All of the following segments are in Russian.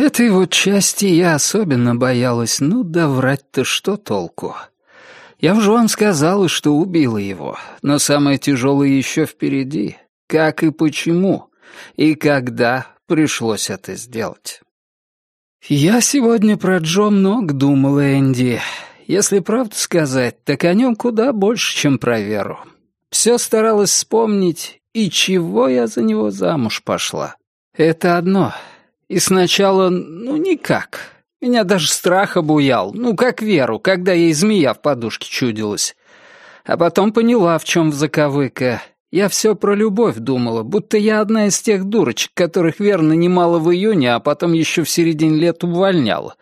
Этой вот части я особенно боялась, ну да врать-то что толку. Я уже вам сказала, что убила его, но самое тяжелое еще впереди. Как и почему, и когда пришлось это сделать. Я сегодня про Джо много думал, Энди. Если правду сказать, так о нем куда больше, чем про Веру. Все старалась вспомнить, и чего я за него замуж пошла. Это одно. И сначала, ну, никак. Меня даже страх обуял, ну, как Веру, когда ей змея в подушке чудилась. А потом поняла, в чем заковыка. Я все про любовь думала, будто я одна из тех дурочек, которых верно немало в июне, а потом еще в середине лет увольняла,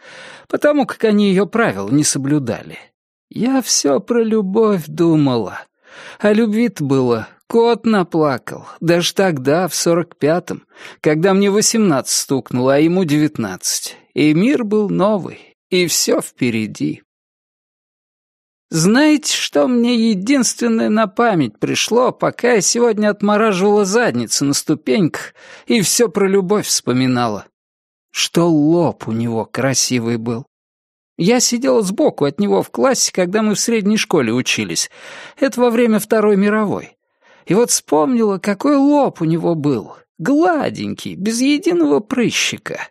потому как они ее правил не соблюдали. Я все про любовь думала. А любви-то было, кот наплакал, даже тогда, в сорок пятом, когда мне восемнадцать стукнуло, а ему девятнадцать. И мир был новый, и все впереди. Знаете, что мне единственное на память пришло, пока я сегодня отмораживала задницу на ступеньках и все про любовь вспоминала? Что лоб у него красивый был. Я сидела сбоку от него в классе, когда мы в средней школе учились. Это во время Второй мировой. И вот вспомнила, какой лоб у него был. Гладенький, без единого прыщика.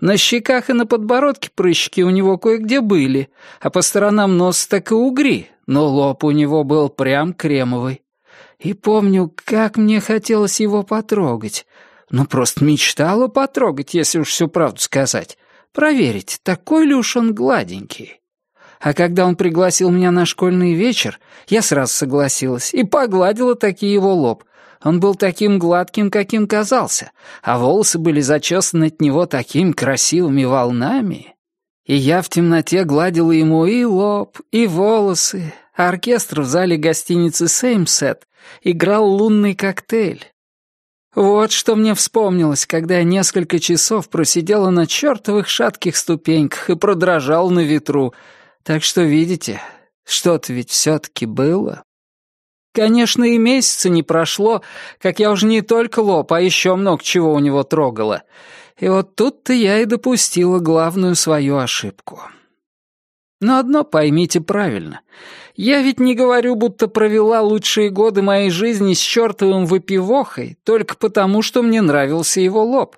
На щеках и на подбородке прыщики у него кое-где были, а по сторонам нос так и угри, но лоб у него был прям кремовый. И помню, как мне хотелось его потрогать. Ну, просто мечтала потрогать, если уж всю правду сказать. Проверить, такой ли уж он гладенький. А когда он пригласил меня на школьный вечер, я сразу согласилась и погладила таки его лоб, он был таким гладким, каким казался, а волосы были зачесаны от него такими красивыми волнами. И я в темноте гладила ему и лоб, и волосы, а оркестр в зале гостиницы «Сеймсет» играл лунный коктейль. Вот что мне вспомнилось, когда я несколько часов просидела на чертовых шатких ступеньках и продрожал на ветру. Так что, видите, что-то ведь все-таки было. Конечно, и месяца не прошло, как я уже не только лоб, а еще много чего у него трогала. И вот тут-то я и допустила главную свою ошибку. Но одно поймите правильно. Я ведь не говорю, будто провела лучшие годы моей жизни с чертовым выпивохой только потому, что мне нравился его лоб,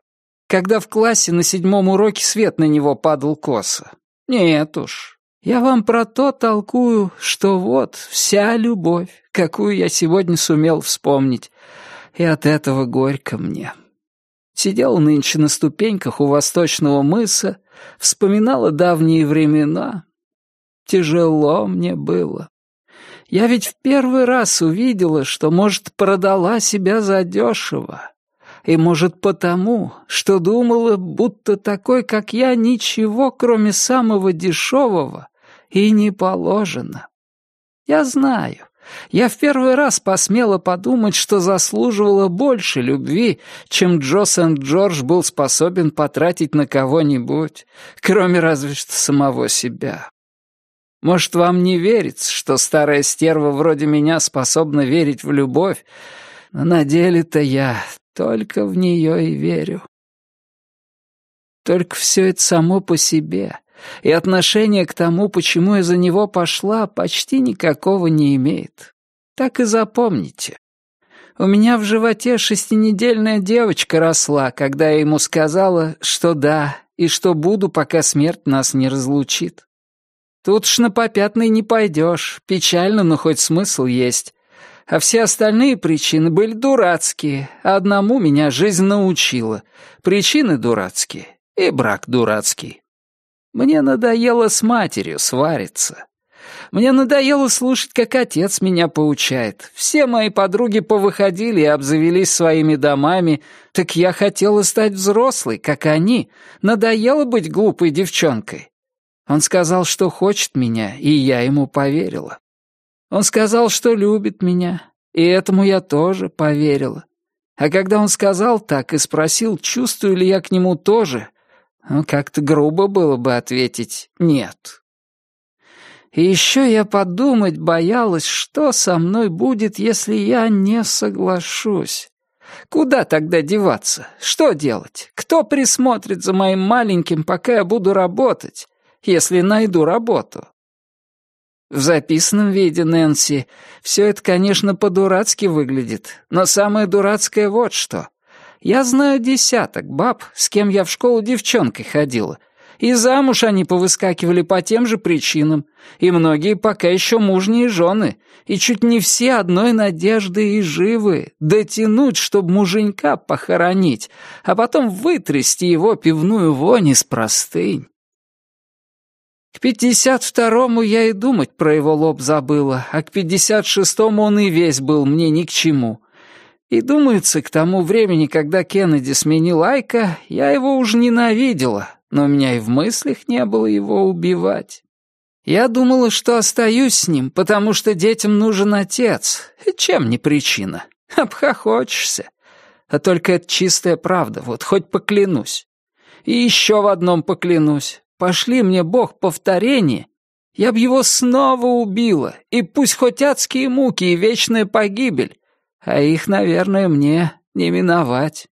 когда в классе на седьмом уроке свет на него падал косо. Нет уж, я вам про то толкую, что вот вся любовь, какую я сегодня сумел вспомнить, и от этого горько мне. Сидел нынче на ступеньках у восточного мыса, вспоминала давние времена. Тяжело мне было. Я ведь в первый раз увидела, что, может, продала себя задешево. И, может, потому, что думала, будто такой, как я, ничего, кроме самого дешевого, и не положено. Я знаю, я в первый раз посмела подумать, что заслуживала больше любви, чем Джо Сент-Джордж был способен потратить на кого-нибудь, кроме разве что самого себя. Может, вам не верится, что старая стерва вроде меня способна верить в любовь, но на деле-то я только в нее и верю. Только все это само по себе — и отношение к тому, почему я за него пошла, почти никакого не имеет. Так и запомните. У меня в животе шестинедельная девочка росла, когда я ему сказала, что да, и что буду, пока смерть нас не разлучит. Тут ж на попятный не пойдешь, печально, но хоть смысл есть. А все остальные причины были дурацкие, а одному меня жизнь научила. Причины дурацкие и брак дурацкий. Мне надоело с матерью свариться. Мне надоело слушать, как отец меня поучает. Все мои подруги повыходили и обзавелись своими домами, так я хотела стать взрослой, как они. Надоело быть глупой девчонкой. Он сказал, что хочет меня, и я ему поверила. Он сказал, что любит меня, и этому я тоже поверила. А когда он сказал так и спросил, чувствую ли я к нему тоже, как-то грубо было бы ответить «нет». И еще я подумать боялась, что со мной будет, если я не соглашусь. Куда тогда деваться? Что делать? Кто присмотрит за моим маленьким, пока я буду работать, если найду работу? В записанном виде, Нэнси, все это, конечно, по-дурацки выглядит, но самое дурацкое вот что. Я знаю десяток баб, с кем я в школу девчонкой ходила, и замуж они повыскакивали по тем же причинам, и многие пока еще мужние жены, и чуть не все одной надежды и живы, дотянуть, чтобы муженька похоронить, а потом вытрясти его пивную вонь из простынь. К пятьдесят второму я и думать про его лоб забыла, а к пятьдесят шестому он и весь был мне ни к чему. И думается, к тому времени, когда Кеннеди сменил Айка, я его уж ненавидела, но у меня и в мыслях не было его убивать. Я думала, что остаюсь с ним, потому что детям нужен отец. Чем не причина? Обхохочешься. А только это чистая правда, вот хоть поклянусь. И еще в одном поклянусь. Пошли мне Бог повторение, я б его снова убила, и пусть хоть адские муки и вечная погибель, а их, наверное, мне не миновать.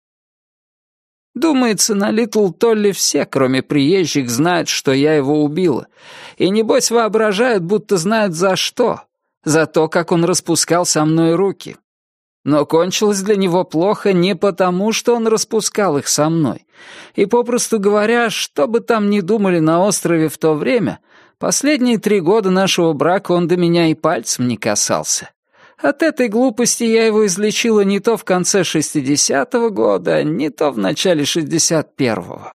Думается, на Литл Толли все, кроме приезжих, знают, что я его убила, и, небось, воображают, будто знают за что, за то, как он распускал со мной руки. Но кончилось для него плохо не потому, что он распускал их со мной. И, попросту говоря, что бы там ни думали на острове в то время, последние три года нашего брака он до меня и пальцем не касался. От этой глупости я его излечила не то в конце 60-го года, не то в начале 61-го.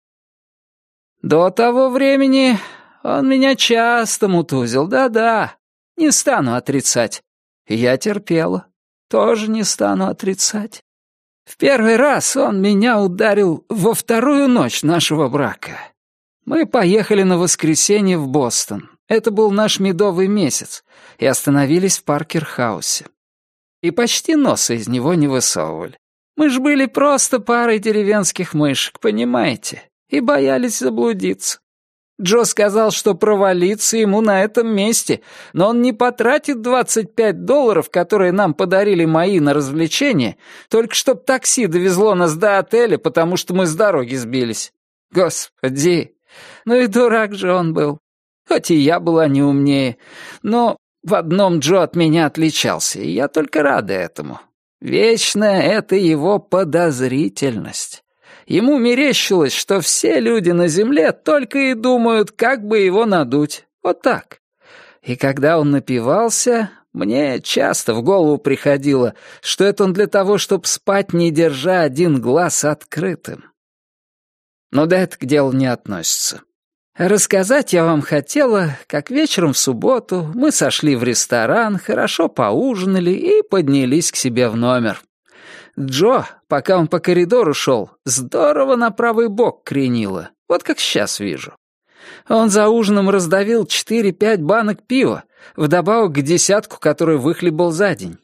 До того времени он меня часто мутузил, да-да, не стану отрицать. Я терпела тоже не стану отрицать. В первый раз он меня ударил во вторую ночь нашего брака. Мы поехали на воскресенье в Бостон. Это был наш медовый месяц, и остановились в Паркер-хаусе. И почти носа из него не высовывали. Мы ж были просто парой деревенских мышек, понимаете, и боялись заблудиться. Джо сказал, что провалиться ему на этом месте, но он не потратит 25 долларов, которые нам подарили мои на развлечение, только чтоб такси довезло нас до отеля, потому что мы с дороги сбились. Господи, ну и дурак же он был. Хоть и я была не умнее, но в одном Джо от меня отличался, и я только рада этому. Вечная — это его подозрительность. Ему мерещилось, что все люди на земле только и думают, как бы его надуть. Вот так. И когда он напивался, мне часто в голову приходило, что это он для того, чтобы спать, не держа один глаз открытым. Но да это к делу не относится. Рассказать я вам хотела, как вечером в субботу мы сошли в ресторан, хорошо поужинали и поднялись к себе в номер. Джо, пока он по коридору шел, здорово на правый бок кренило, вот как сейчас вижу. Он за ужином раздавил четыре-пять банок пива, вдобавок к десятку, который выхлебал за день.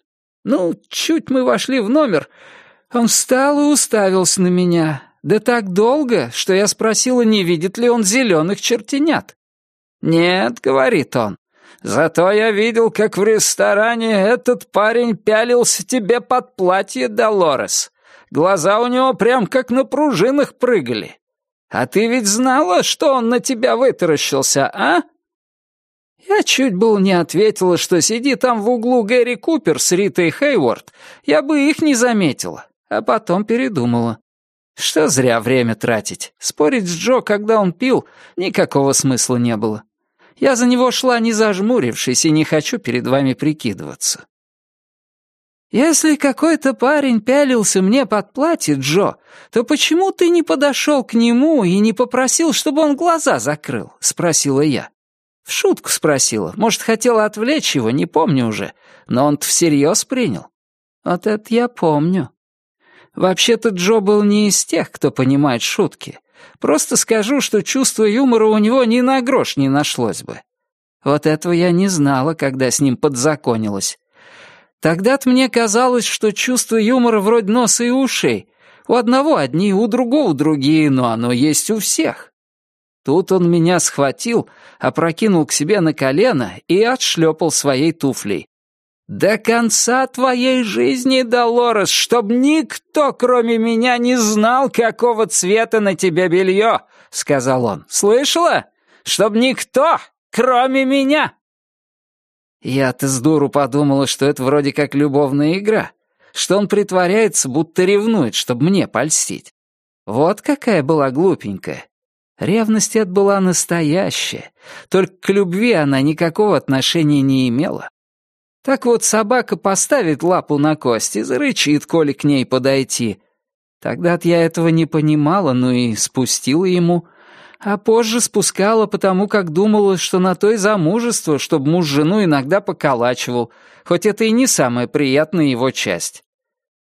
Ну, чуть мы вошли в номер, он встал и уставился на меня. Да так долго, что я спросила, не видит ли он зеленых чертенят. «Нет», — говорит он, Зато я видел, как в ресторане этот парень пялился тебе под платье, Долорес. Глаза у него прям как на пружинах прыгали. А ты ведь знала, что он на тебя вытаращился, а?» Я чуть было не ответила, что сиди там в углу Гэри Купер с Ритой Хейворд, я бы их не заметила, а потом передумала. Что зря время тратить. Спорить с Джо, когда он пил, никакого смысла не было. Я за него шла, не зажмурившись, и не хочу перед вами прикидываться. «Если какой-то парень пялился мне под платье, Джо, то почему ты не подошел к нему и не попросил, чтобы он глаза закрыл?» — спросила я. В шутку спросила. Может, хотела отвлечь его, не помню уже. Но он-то всерьез принял. Вот это я помню. Вообще-то Джо был не из тех, кто понимает шутки. Просто скажу, что чувство юмора у него ни на грош не нашлось бы. Вот этого я не знала, когда с ним подзаконилась. Тогда-то мне казалось, что чувство юмора вроде носа и ушей. У одного одни, у другого другие, но оно есть у всех. Тут он меня схватил, опрокинул к себе на колено и отшлепал своей туфлей. «До конца твоей жизни, Долорес, чтоб никто, кроме меня, не знал, какого цвета на тебе белье!» — сказал он. «Слышала? Чтоб никто, кроме меня!» Я-то с дуру подумала, что это вроде как любовная игра, что он притворяется, будто ревнует, чтобы мне польстить. Вот какая была глупенькая. Ревность эта была настоящая, только к любви она никакого отношения не имела. Так вот собака поставит лапу на кость и зарычит, коли к ней подойти. Тогда-то я этого не понимала, ну и спустила ему, а позже спускала, потому как думала, что на то и замужество, чтобы муж жену иногда поколачивал, хоть это и не самая приятная его часть.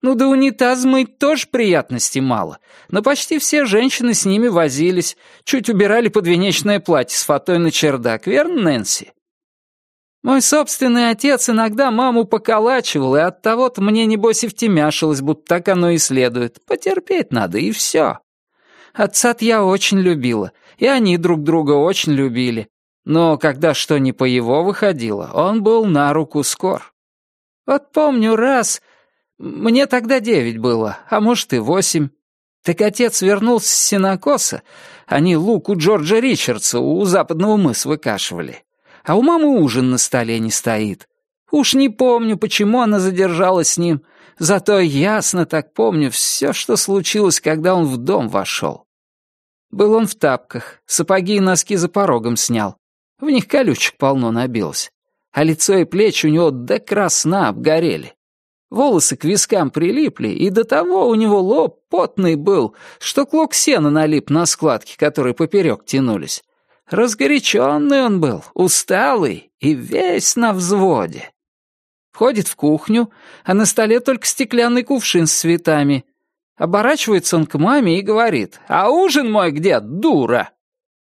Ну да унитаз мыть тоже приятностей мало, но почти все женщины с ними возились, чуть убирали подвенечное платье с фатой на чердак, верно, Нэнси? Мой собственный отец иногда маму поколачивал, и от того-то мне, небось, и втемяшилось, будто так оно и следует. Потерпеть надо, и все. отца я очень любила, и они друг друга очень любили. Но когда что не по его выходило, он был на руку скор. Вот помню раз, мне тогда девять было, а может и восемь. Так отец вернулся с сенокоса, они лук у Джорджа Ричардса у западного мыса выкашивали а у мамы ужин на столе не стоит. Уж не помню, почему она задержалась с ним, зато ясно так помню все, что случилось, когда он в дом вошел. Был он в тапках, сапоги и носки за порогом снял. В них колючек полно набилось. А лицо и плечи у него до красна обгорели. Волосы к вискам прилипли, и до того у него лоб потный был, что клок сена налип на складки, которые поперек тянулись. Разгоряченный он был, усталый и весь на взводе. Входит в кухню, а на столе только стеклянный кувшин с цветами. Оборачивается он к маме и говорит, «А ужин мой где, дура?»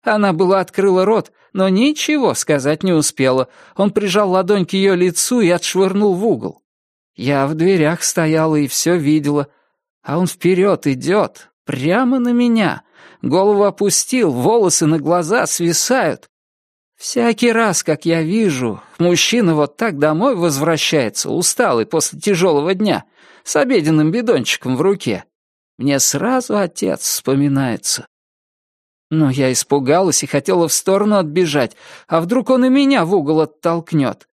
Она была открыла рот, но ничего сказать не успела. Он прижал ладонь к ее лицу и отшвырнул в угол. Я в дверях стояла и все видела, а он вперед идет, прямо на меня, голову опустил, волосы на глаза свисают. Всякий раз, как я вижу, мужчина вот так домой возвращается, усталый после тяжелого дня, с обеденным бидончиком в руке, мне сразу отец вспоминается. Но я испугалась и хотела в сторону отбежать, а вдруг он и меня в угол оттолкнет.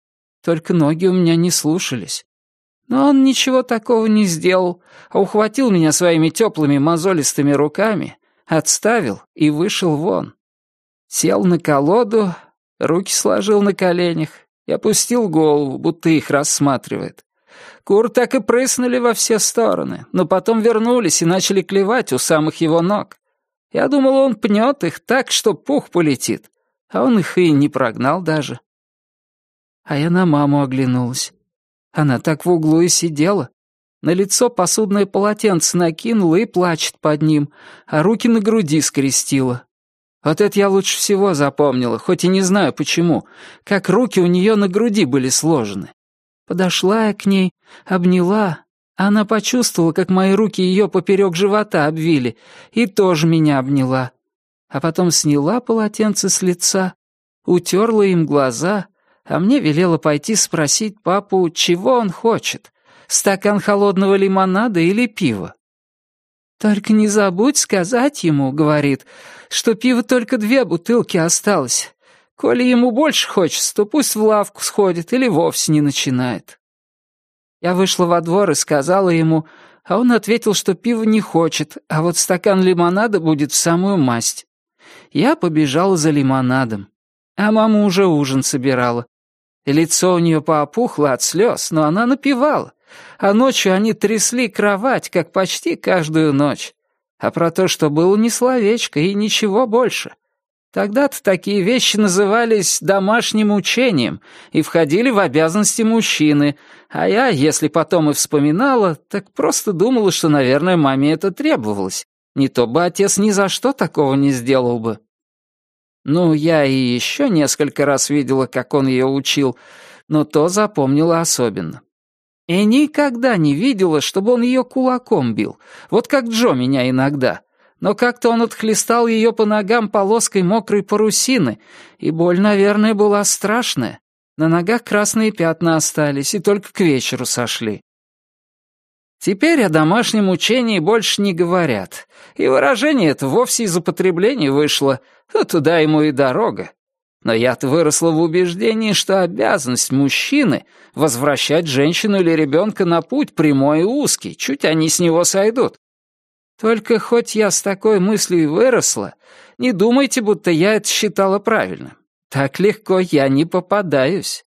Только ноги у меня не слушались. Но он ничего такого не сделал, а ухватил меня своими теплыми мозолистыми руками отставил и вышел вон. Сел на колоду, руки сложил на коленях и опустил голову, будто их рассматривает. Кур так и прыснули во все стороны, но потом вернулись и начали клевать у самых его ног. Я думал, он пнет их так, что пух полетит, а он их и не прогнал даже. А я на маму оглянулась. Она так в углу и сидела, на лицо посудное полотенце накинула и плачет под ним, а руки на груди скрестила. Вот это я лучше всего запомнила, хоть и не знаю почему, как руки у нее на груди были сложены. Подошла я к ней, обняла, она почувствовала, как мои руки ее поперек живота обвили, и тоже меня обняла. А потом сняла полотенце с лица, утерла им глаза, а мне велела пойти спросить папу, чего он хочет, Стакан холодного лимонада или пива?» «Только не забудь сказать ему, — говорит, — что пива только две бутылки осталось. Коли ему больше хочется, то пусть в лавку сходит или вовсе не начинает». Я вышла во двор и сказала ему, а он ответил, что пива не хочет, а вот стакан лимонада будет в самую масть. Я побежала за лимонадом, а мама уже ужин собирала. Лицо у нее поопухло от слез, но она напевала а ночью они трясли кровать, как почти каждую ночь. А про то, что было не словечко и ничего больше. Тогда-то такие вещи назывались домашним учением и входили в обязанности мужчины, а я, если потом и вспоминала, так просто думала, что, наверное, маме это требовалось. Не то бы отец ни за что такого не сделал бы. Ну, я и еще несколько раз видела, как он ее учил, но то запомнила особенно. И никогда не видела, чтобы он ее кулаком бил, вот как Джо меня иногда. Но как-то он отхлестал ее по ногам полоской мокрой парусины, и боль, наверное, была страшная. На ногах красные пятна остались и только к вечеру сошли. Теперь о домашнем учении больше не говорят, и выражение это вовсе из употребления вышло, а туда ему и дорога. Но я-то выросла в убеждении, что обязанность мужчины — возвращать женщину или ребенка на путь прямой и узкий, чуть они с него сойдут. Только хоть я с такой мыслью и выросла, не думайте, будто я это считала правильным. Так легко я не попадаюсь.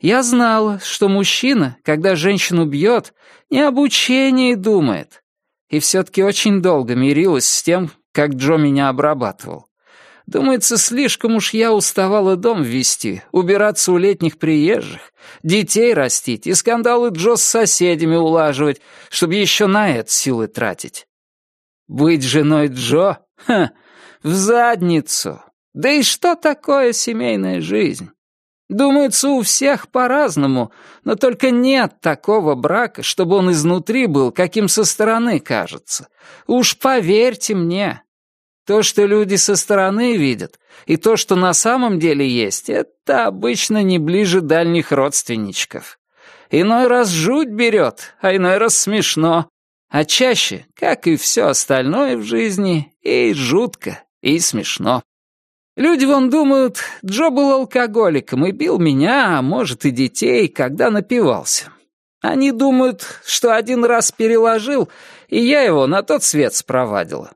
Я знала, что мужчина, когда женщину бьет, не об учении думает. И все-таки очень долго мирилась с тем, как Джо меня обрабатывал. Думается, слишком уж я уставала дом вести, убираться у летних приезжих, детей растить и скандалы Джо с соседями улаживать, чтобы еще на это силы тратить. Быть женой Джо? Ха, в задницу. Да и что такое семейная жизнь? Думается, у всех по-разному, но только нет такого брака, чтобы он изнутри был, каким со стороны кажется. Уж поверьте мне, то, что люди со стороны видят, и то, что на самом деле есть, это обычно не ближе дальних родственничков. Иной раз жуть берет, а иной раз смешно. А чаще, как и все остальное в жизни, и жутко, и смешно. Люди вон думают, Джо был алкоголиком и бил меня, а может и детей, когда напивался. Они думают, что один раз переложил, и я его на тот свет спровадила.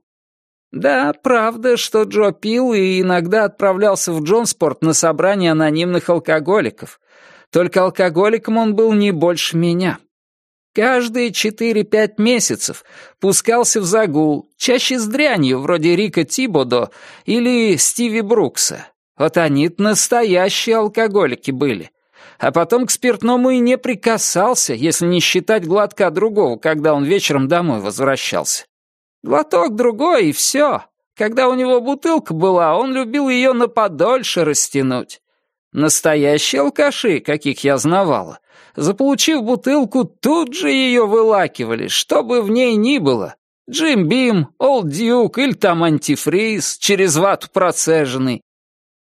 Да, правда, что Джо пил и иногда отправлялся в Джонспорт на собрание анонимных алкоголиков. Только алкоголиком он был не больше меня. Каждые четыре-пять месяцев пускался в загул, чаще с дрянью, вроде Рика Тибодо или Стиви Брукса. Вот они настоящие алкоголики были. А потом к спиртному и не прикасался, если не считать глотка другого, когда он вечером домой возвращался. Глоток другой, и все. Когда у него бутылка была, он любил ее на подольше растянуть. Настоящие алкаши, каких я знавала, заполучив бутылку, тут же ее вылакивали, что бы в ней ни было. Джим Бим, Олд Дьюк или там антифриз, через вату процеженный.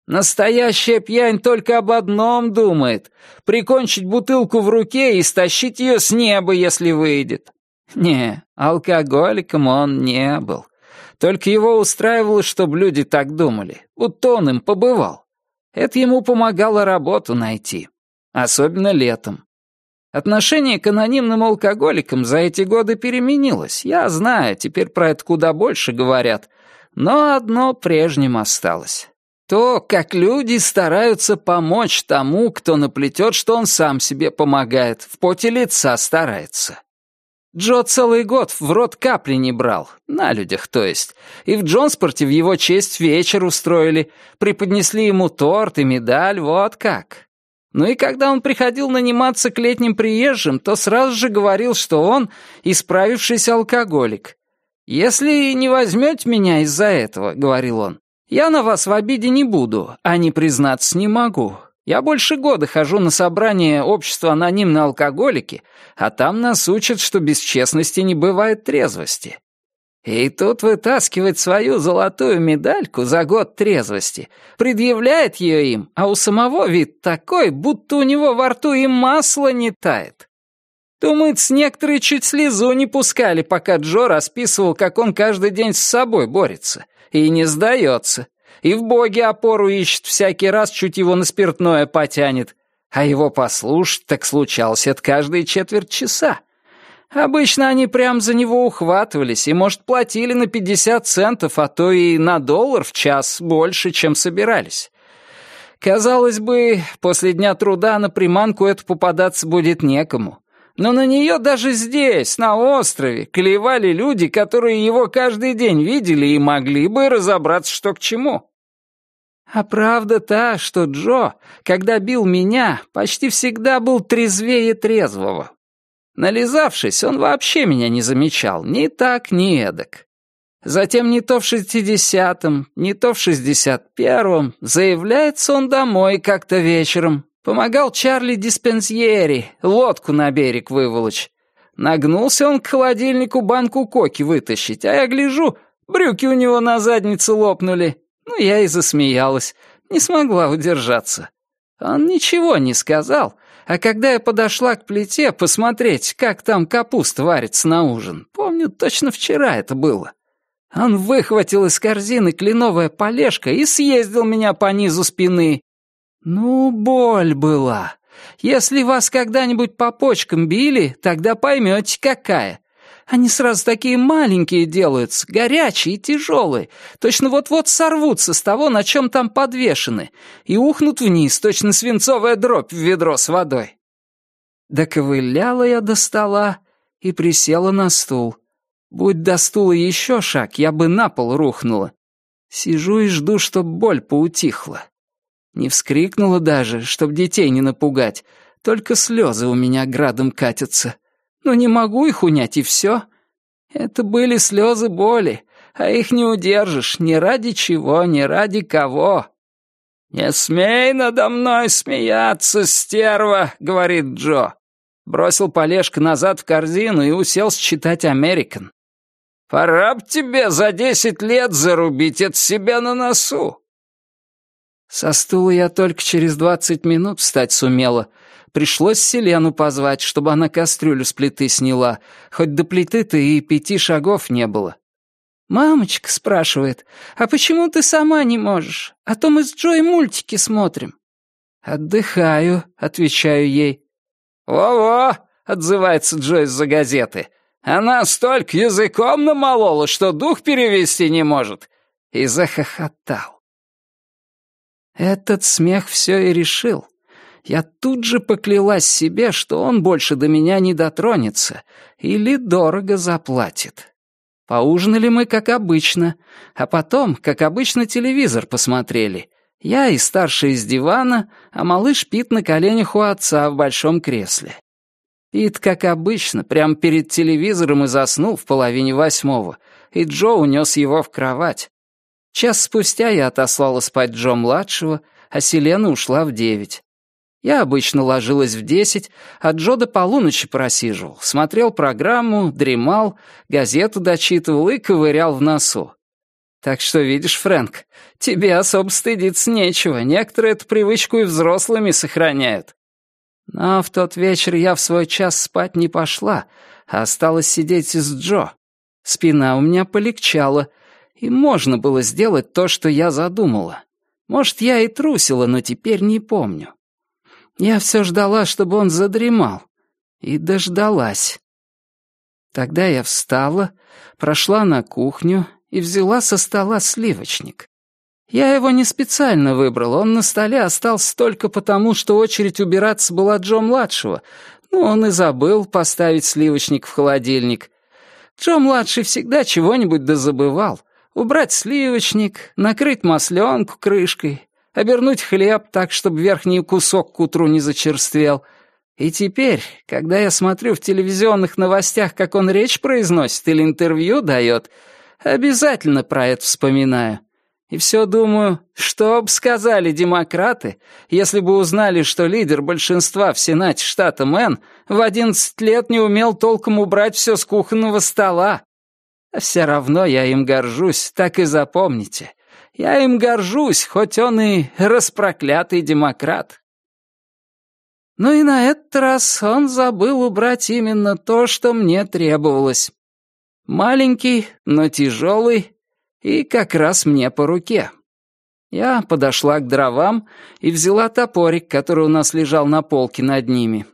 Настоящая пьянь только об одном думает — прикончить бутылку в руке и стащить ее с неба, если выйдет. Не, алкоголиком он не был. Только его устраивало, чтобы люди так думали, будто он им побывал. Это ему помогало работу найти. Особенно летом. Отношение к анонимным алкоголикам за эти годы переменилось. Я знаю, теперь про это куда больше говорят. Но одно прежним осталось. То, как люди стараются помочь тому, кто наплетет, что он сам себе помогает, в поте лица старается. Джо целый год в рот капли не брал, на людях, то есть. И в Джонспорте в его честь вечер устроили, преподнесли ему торт и медаль, вот как. Ну и когда он приходил наниматься к летним приезжим, то сразу же говорил, что он исправившийся алкоголик. «Если не возьмете меня из-за этого», — говорил он, — «я на вас в обиде не буду, а не признаться не могу. Я больше года хожу на собрание общества анонимной алкоголики, а там нас учат, что без честности не бывает трезвости. И тут вытаскивает свою золотую медальку за год трезвости, предъявляет ее им, а у самого вид такой, будто у него во рту и масло не тает. Думает, с некоторые чуть слезу не пускали, пока Джо расписывал, как он каждый день с собой борется. И не сдается и в боге опору ищет, всякий раз чуть его на спиртное потянет. А его послушать так случалось это каждые четверть часа. Обычно они прям за него ухватывались и, может, платили на 50 центов, а то и на доллар в час больше, чем собирались. Казалось бы, после дня труда на приманку эту попадаться будет некому. Но на нее даже здесь, на острове, клевали люди, которые его каждый день видели и могли бы разобраться, что к чему. А правда та, что Джо, когда бил меня, почти всегда был трезвее трезвого. Нализавшись, он вообще меня не замечал, ни так, ни эдак. Затем не то в шестидесятом, не то в шестьдесят первом заявляется он домой как-то вечером. Помогал Чарли Диспенсьери лодку на берег выволочь. Нагнулся он к холодильнику банку коки вытащить, а я гляжу, брюки у него на заднице лопнули. Ну, я и засмеялась, не смогла удержаться. Он ничего не сказал, а когда я подошла к плите посмотреть, как там капуста варится на ужин, помню, точно вчера это было. Он выхватил из корзины кленовая полежка и съездил меня по низу спины. Ну, боль была. Если вас когда-нибудь по почкам били, тогда поймете, какая. Они сразу такие маленькие делаются, горячие и тяжелые. Точно вот-вот сорвутся с того, на чем там подвешены, и ухнут вниз, точно свинцовая дробь в ведро с водой. Доковыляла я до стола и присела на стул. Будь до стула еще шаг, я бы на пол рухнула. Сижу и жду, чтоб боль поутихла. Не вскрикнула даже, чтоб детей не напугать, только слезы у меня градом катятся. Но не могу их унять, и все. Это были слезы боли, а их не удержишь ни ради чего, ни ради кого. «Не смей надо мной смеяться, стерва!» — говорит Джо. Бросил полежка назад в корзину и уселся читать «Американ». «Пора б тебе за десять лет зарубить от себя на носу!» Со стула я только через двадцать минут встать сумела, Пришлось Селену позвать, чтобы она кастрюлю с плиты сняла, хоть до плиты-то и пяти шагов не было. «Мамочка спрашивает, а почему ты сама не можешь? А то мы с Джой мультики смотрим». «Отдыхаю», — отвечаю ей. «Во-во», — отзывается Джой из-за газеты. «Она столько языком намолола, что дух перевести не может». И захохотал. Этот смех все и решил я тут же поклялась себе, что он больше до меня не дотронется или дорого заплатит. Поужинали мы, как обычно, а потом, как обычно, телевизор посмотрели. Я и старший из дивана, а малыш Пит на коленях у отца в большом кресле. Пит, как обычно, прямо перед телевизором и заснул в половине восьмого, и Джо унес его в кровать. Час спустя я отослала спать Джо-младшего, а Селена ушла в девять. Я обычно ложилась в десять, а Джо до полуночи просиживал, смотрел программу, дремал, газету дочитывал и ковырял в носу. Так что, видишь, Фрэнк, тебе особо стыдиться нечего, некоторые эту привычку и взрослыми сохраняют. Но в тот вечер я в свой час спать не пошла, а осталась сидеть с Джо. Спина у меня полегчала, и можно было сделать то, что я задумала. Может, я и трусила, но теперь не помню. Я все ждала, чтобы он задремал. И дождалась. Тогда я встала, прошла на кухню и взяла со стола сливочник. Я его не специально выбрал, он на столе остался только потому, что очередь убираться была Джо-младшего, ну, он и забыл поставить сливочник в холодильник. Джо-младший всегда чего-нибудь дозабывал. Убрать сливочник, накрыть масленку крышкой, обернуть хлеб так, чтобы верхний кусок к утру не зачерствел. И теперь, когда я смотрю в телевизионных новостях, как он речь произносит или интервью дает, обязательно про это вспоминаю. И все думаю, что бы сказали демократы, если бы узнали, что лидер большинства в Сенате штата Мэн в одиннадцать лет не умел толком убрать все с кухонного стола. А все равно я им горжусь, так и запомните. Я им горжусь, хоть он и распроклятый демократ. Ну и на этот раз он забыл убрать именно то, что мне требовалось. Маленький, но тяжелый, и как раз мне по руке. Я подошла к дровам и взяла топорик, который у нас лежал на полке над ними.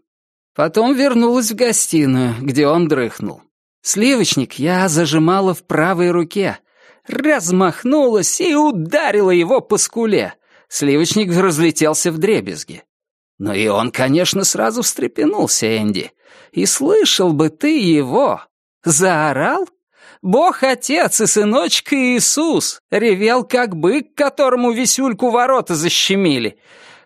Потом вернулась в гостиную, где он дрыхнул. Сливочник я зажимала в правой руке, размахнулась и ударила его по скуле. Сливочник разлетелся в дребезги. Но и он, конечно, сразу встрепенулся, Энди. И слышал бы ты его. Заорал? Бог-отец и сыночка Иисус ревел, как бык, которому висюльку ворота защемили.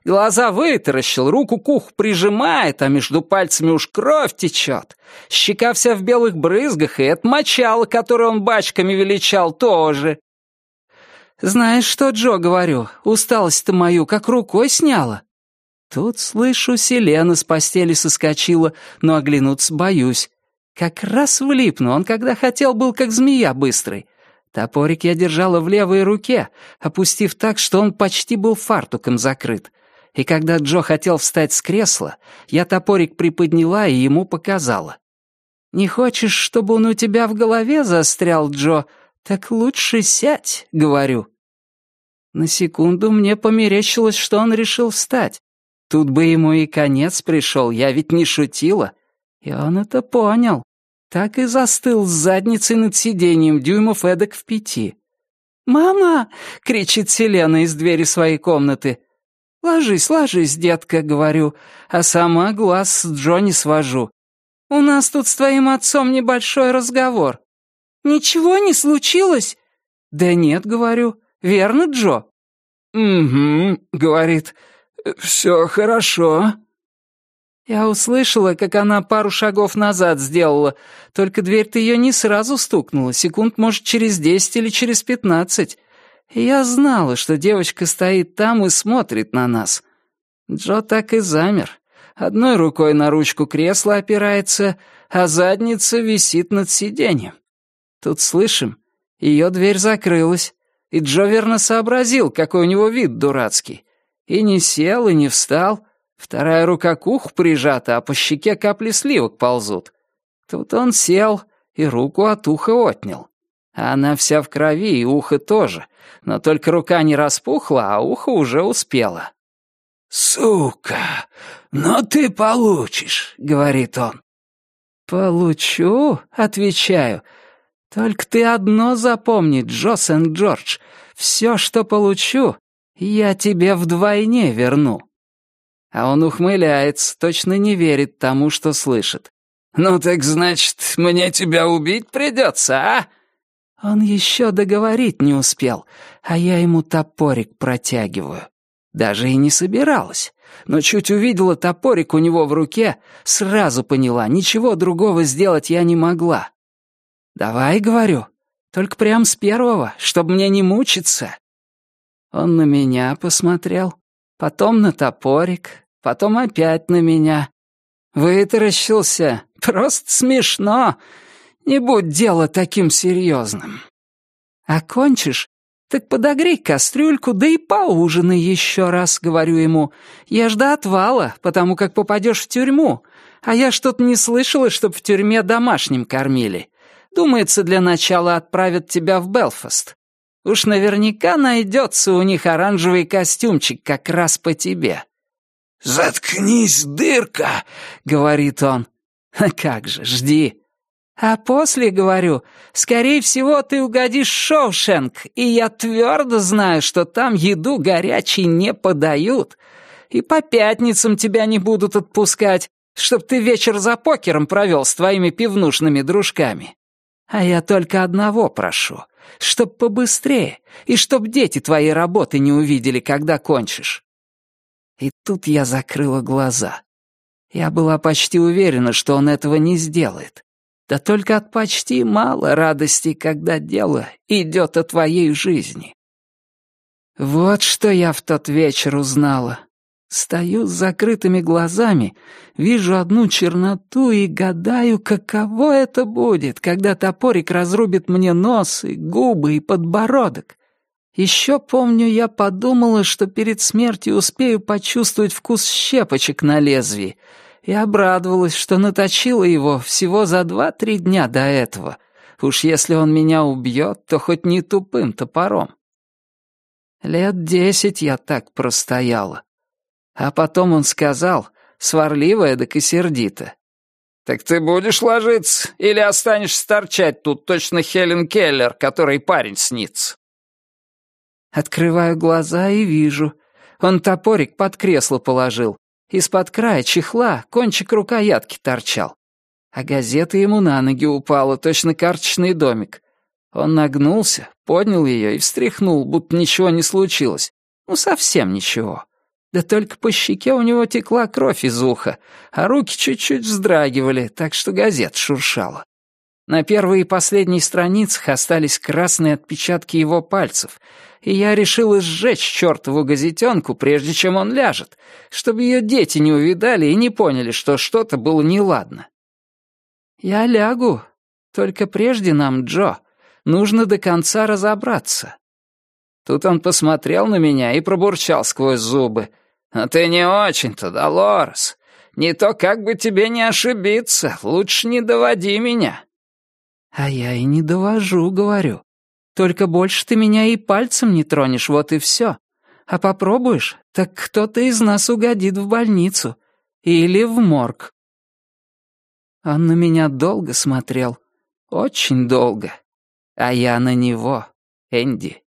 Глаза вытаращил, руку к уху прижимает, а между пальцами уж кровь течет. Щека вся в белых брызгах, и это мочало, которое он бачками величал, тоже. «Знаешь что, Джо, говорю, усталость-то мою как рукой сняла». Тут, слышу, Селена с постели соскочила, но оглянуться боюсь. Как раз влипну, он когда хотел был как змея быстрый. Топорик я держала в левой руке, опустив так, что он почти был фартуком закрыт И когда Джо хотел встать с кресла, я топорик приподняла и ему показала. «Не хочешь, чтобы он у тебя в голове застрял, Джо? Так лучше сядь», — говорю. На секунду мне померещилось, что он решил встать. Тут бы ему и конец пришел, я ведь не шутила. И он это понял. Так и застыл с задницей над сиденьем дюймов эдак в пяти. «Мама!» — кричит Селена из двери своей комнаты. «Ложись, ложись, детка», — говорю, а сама глаз с Джонни свожу. «У нас тут с твоим отцом небольшой разговор». «Ничего не случилось?» «Да нет», — говорю. «Верно, Джо?» «Угу», — говорит. «Все хорошо». Я услышала, как она пару шагов назад сделала, только дверь-то ее не сразу стукнула, секунд, может, через десять или через пятнадцать. Я знала, что девочка стоит там и смотрит на нас. Джо так и замер. Одной рукой на ручку кресла опирается, а задница висит над сиденьем. Тут слышим, ее дверь закрылась, и Джо верно сообразил, какой у него вид дурацкий. И не сел, и не встал, Вторая рука к уху прижата, а по щеке капли сливок ползут. Тут он сел и руку от уха отнял. А она вся в крови, и ухо тоже. Но только рука не распухла, а ухо уже успело. «Сука! Но ты получишь!» — говорит он. «Получу?» — отвечаю. «Только ты одно запомни, Джо Сент-Джордж. Все, что получу, я тебе вдвойне верну». А он ухмыляется, точно не верит тому, что слышит. «Ну так значит, мне тебя убить придется, а?» Он еще договорить не успел, а я ему топорик протягиваю. Даже и не собиралась. Но чуть увидела топорик у него в руке, сразу поняла, ничего другого сделать я не могла. «Давай, — говорю, — только прям с первого, чтобы мне не мучиться». Он на меня посмотрел, потом на топорик, потом опять на меня. Вытаращился. Просто смешно. Не будь дело таким серьезным. Окончишь? Так подогрей кастрюльку, да и поужинай еще раз, говорю ему. Ешь до отвала, потому как попадешь в тюрьму. А я что-то не слышала, чтоб в тюрьме домашним кормили. Думается, для начала отправят тебя в Белфаст. Уж наверняка найдется у них оранжевый костюмчик как раз по тебе». «Заткнись, дырка!» — говорит он. «А как же, жди!» «А после, говорю, скорее всего, ты угодишь в Шоушенк, и я твердо знаю, что там еду горячей не подают, и по пятницам тебя не будут отпускать, чтоб ты вечер за покером провел с твоими пивнушными дружками. А я только одного прошу, чтоб побыстрее, и чтоб дети твоей работы не увидели, когда кончишь». И тут я закрыла глаза. Я была почти уверена, что он этого не сделает. Да только от почти мало радости, когда дело идет о твоей жизни. Вот что я в тот вечер узнала. Стою с закрытыми глазами, вижу одну черноту и гадаю, каково это будет, когда топорик разрубит мне нос и губы и подбородок. Еще помню, я подумала, что перед смертью успею почувствовать вкус щепочек на лезвии, и обрадовалась, что наточила его всего за два-три дня до этого. Уж если он меня убьет, то хоть не тупым топором. Лет десять я так простояла. А потом он сказал, сварливо эдак и сердито. «Так ты будешь ложиться или останешься торчать тут точно Хелен Келлер, который парень снится?» Открываю глаза и вижу. Он топорик под кресло положил. Из-под края чехла кончик рукоятки торчал. А газета ему на ноги упала, точно карточный домик. Он нагнулся, поднял ее и встряхнул, будто ничего не случилось. Ну, совсем ничего. Да только по щеке у него текла кровь из уха, а руки чуть-чуть вздрагивали, так что газет шуршала. На первой и последней страницах остались красные отпечатки его пальцев, и я решила сжечь чертову газетенку, прежде чем он ляжет, чтобы ее дети не увидали и не поняли, что что-то было неладно. «Я лягу, только прежде нам, Джо, нужно до конца разобраться. Тут он посмотрел на меня и пробурчал сквозь зубы. Но ты не очень-то, Долорес. Не то как бы тебе не ошибиться, лучше не доводи меня». «А я и не довожу, говорю. Только больше ты меня и пальцем не тронешь, вот и все. А попробуешь, так кто-то из нас угодит в больницу. Или в морг». Он на меня долго смотрел. Очень долго. А я на него, Энди.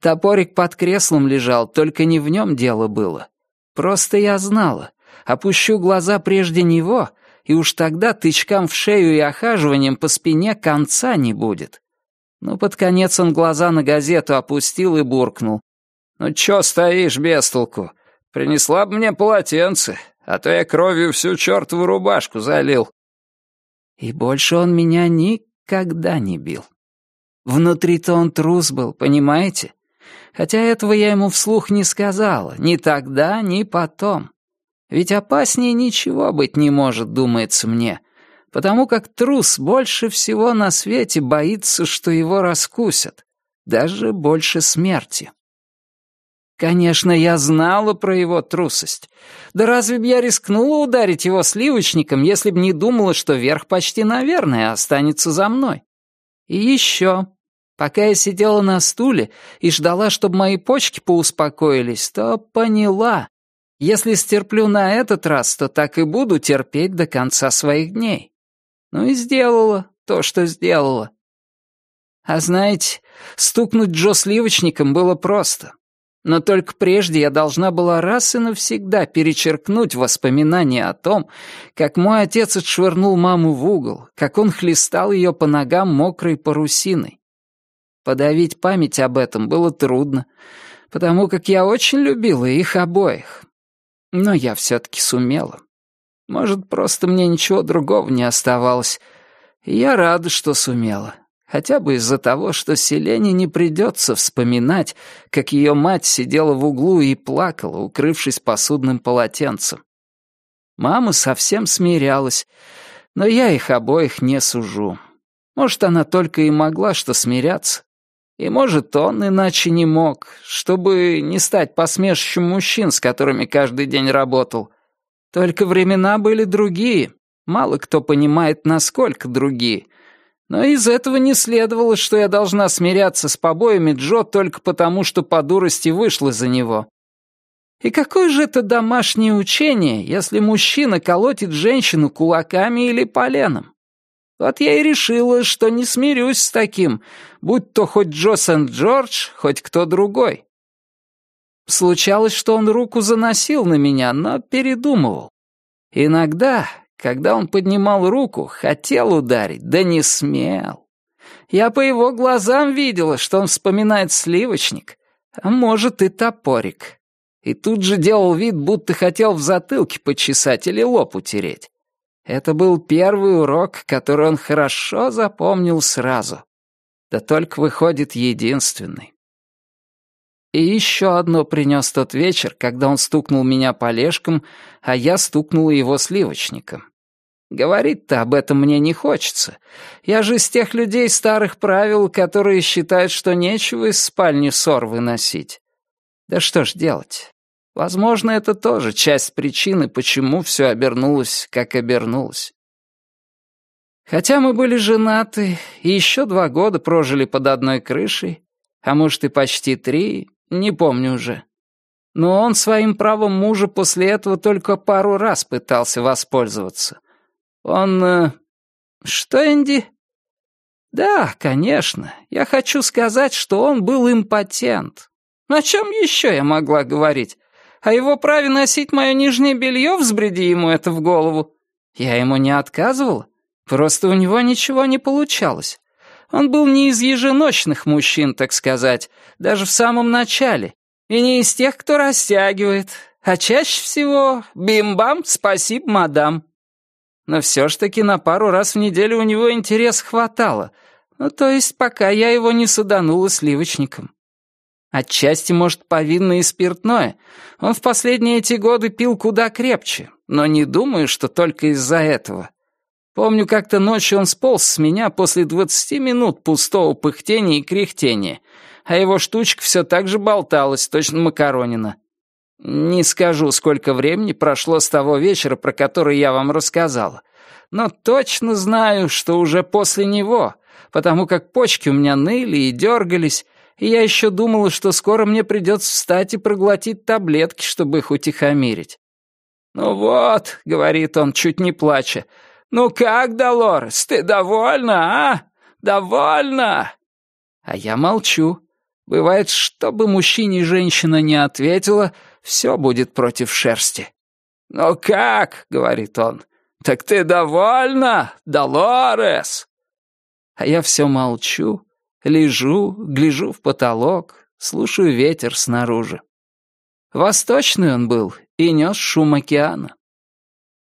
Топорик под креслом лежал, только не в нем дело было. Просто я знала. Опущу глаза прежде него, и уж тогда тычкам в шею и охаживанием по спине конца не будет. Но под конец он глаза на газету опустил и буркнул. «Ну чё стоишь без толку? Принесла бы мне полотенце, а то я кровью всю чертову рубашку залил». И больше он меня никогда не бил. Внутри-то он трус был, понимаете? Хотя этого я ему вслух не сказала, ни тогда, ни потом. Ведь опаснее ничего быть не может, думается мне, потому как трус больше всего на свете боится, что его раскусят, даже больше смерти. Конечно, я знала про его трусость. Да разве б я рискнула ударить его сливочником, если б не думала, что верх почти, наверное, останется за мной? И еще, пока я сидела на стуле и ждала, чтобы мои почки поуспокоились, то поняла, если стерплю на этот раз, то так и буду терпеть до конца своих дней. Ну и сделала то, что сделала. А знаете, стукнуть Джо сливочником было просто. Но только прежде я должна была раз и навсегда перечеркнуть воспоминания о том, как мой отец отшвырнул маму в угол, как он хлестал ее по ногам мокрой парусиной. Подавить память об этом было трудно, потому как я очень любила их обоих. Но я все-таки сумела. Может, просто мне ничего другого не оставалось. И я рада, что сумела. Хотя бы из-за того, что Селене не придется вспоминать, как ее мать сидела в углу и плакала, укрывшись посудным полотенцем. Мама совсем смирялась, но я их обоих не сужу. Может, она только и могла что смиряться. И, может, он иначе не мог, чтобы не стать посмешищем мужчин, с которыми каждый день работал. Только времена были другие. Мало кто понимает, насколько другие. Но из этого не следовало, что я должна смиряться с побоями Джо только потому, что по дурости вышла за него. И какое же это домашнее учение, если мужчина колотит женщину кулаками или поленом? Вот я и решила, что не смирюсь с таким, будь то хоть Джо Сент-Джордж, хоть кто другой. Случалось, что он руку заносил на меня, но передумывал. Иногда, когда он поднимал руку, хотел ударить, да не смел. Я по его глазам видела, что он вспоминает сливочник, а может и топорик. И тут же делал вид, будто хотел в затылке почесать или лоб утереть. Это был первый урок, который он хорошо запомнил сразу. Да только выходит единственный. И еще одно принес тот вечер, когда он стукнул меня полежком, а я стукнула его сливочником. Говорить-то об этом мне не хочется. Я же из тех людей старых правил, которые считают, что нечего из спальни ссор выносить. Да что ж делать? Возможно, это тоже часть причины, почему все обернулось, как обернулось. Хотя мы были женаты и еще два года прожили под одной крышей, а может и почти три, не помню уже. Но он своим правом мужа после этого только пару раз пытался воспользоваться. Он... Э, что, Энди? Да, конечно. Я хочу сказать, что он был импотент. О чем еще я могла говорить? О его праве носить мое нижнее белье, взбреди ему это в голову. Я ему не отказывала. Просто у него ничего не получалось. Он был не из еженочных мужчин, так сказать, даже в самом начале, и не из тех, кто растягивает, а чаще всего «бим-бам, спасибо, мадам». Но все ж таки на пару раз в неделю у него интерес хватало, ну, то есть пока я его не саданула сливочником. Отчасти, может, повинно и спиртное. Он в последние эти годы пил куда крепче, но не думаю, что только из-за этого. Помню, как-то ночью он сполз с меня после двадцати минут пустого пыхтения и кряхтения, а его штучка все так же болталась, точно макаронина. Не скажу, сколько времени прошло с того вечера, про который я вам рассказала, но точно знаю, что уже после него, потому как почки у меня ныли и дергались, и я еще думала, что скоро мне придется встать и проглотить таблетки, чтобы их утихомирить. «Ну вот», — говорит он, чуть не плача, — «ну как, Долорес, ты довольна, а? Довольна?» А я молчу. Бывает, что бы мужчине женщина не ответила, все будет против шерсти. «Ну как?» — говорит он. «Так ты довольна, Долорес?» А я все молчу, лежу, гляжу в потолок, слушаю ветер снаружи. Восточный он был и нес шум океана.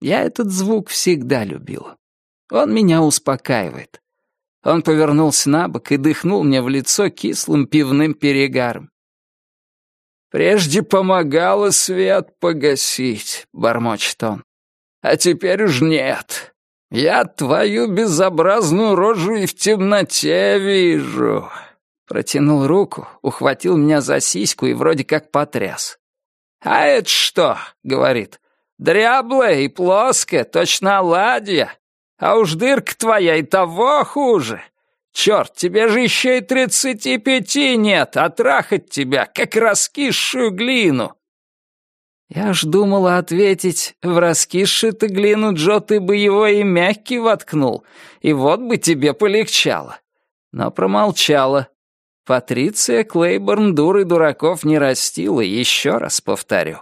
Я этот звук всегда любила. Он меня успокаивает. Он повернулся на бок и дыхнул мне в лицо кислым пивным перегаром. «Прежде помогало свет погасить», — бормочет он. «А теперь уж нет. Я твою безобразную рожу и в темноте вижу». Протянул руку, ухватил меня за сиську и вроде как потряс. «А это что?» — говорит. «Дряблая и плоская, точно оладья. А уж дырка твоя и того хуже. Черт, тебе же еще и тридцати пяти нет, а трахать тебя, как раскисшую глину. Я ж думала ответить, в раскисшую-то глину, Джо, ты бы его и мягкий воткнул, и вот бы тебе полегчало. Но промолчала. Патриция Клейборн дуры дураков не растила, еще раз повторю.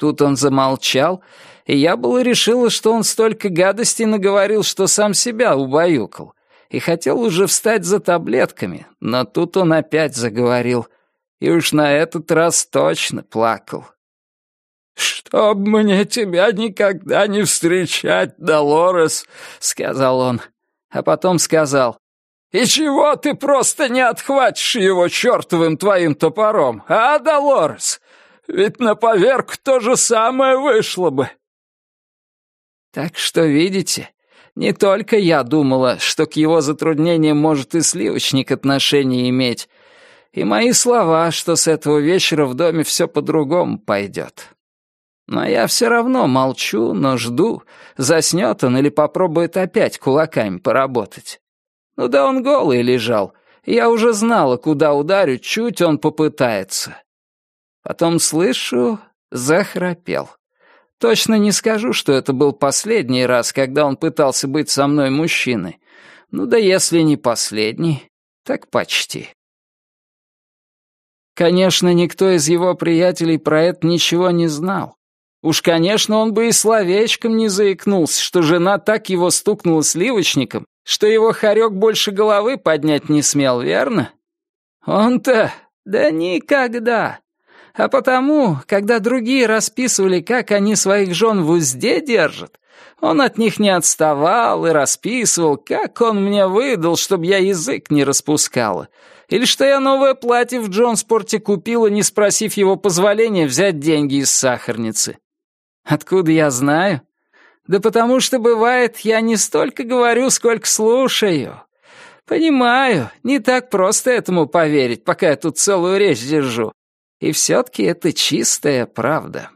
Тут он замолчал, и я было решила, что он столько гадостей наговорил, что сам себя убаюкал и хотел уже встать за таблетками, но тут он опять заговорил, и уж на этот раз точно плакал. «Чтоб мне тебя никогда не встречать, Долорес», — сказал он, а потом сказал, «И чего ты просто не отхватишь его чертовым твоим топором, а, Долорес? Ведь на поверку то же самое вышло бы». Так что, видите, не только я думала, что к его затруднениям может и сливочник отношение иметь, и мои слова, что с этого вечера в доме все по-другому пойдет. Но я все равно молчу, но жду, заснет он или попробует опять кулаками поработать. Ну да он голый лежал, я уже знала, куда ударю, чуть он попытается. Потом слышу, захрапел. Точно не скажу, что это был последний раз, когда он пытался быть со мной мужчиной. Ну да если не последний, так почти. Конечно, никто из его приятелей про это ничего не знал. Уж, конечно, он бы и словечком не заикнулся, что жена так его стукнула сливочником, что его хорек больше головы поднять не смел, верно? Он-то... Да никогда. А потому, когда другие расписывали, как они своих жен в узде держат, он от них не отставал и расписывал, как он мне выдал, чтобы я язык не распускала, или что я новое платье в Джонспорте купила, не спросив его позволения взять деньги из сахарницы. Откуда я знаю? Да потому что, бывает, я не столько говорю, сколько слушаю. Понимаю, не так просто этому поверить, пока я тут целую речь держу. И все-таки это чистая правда.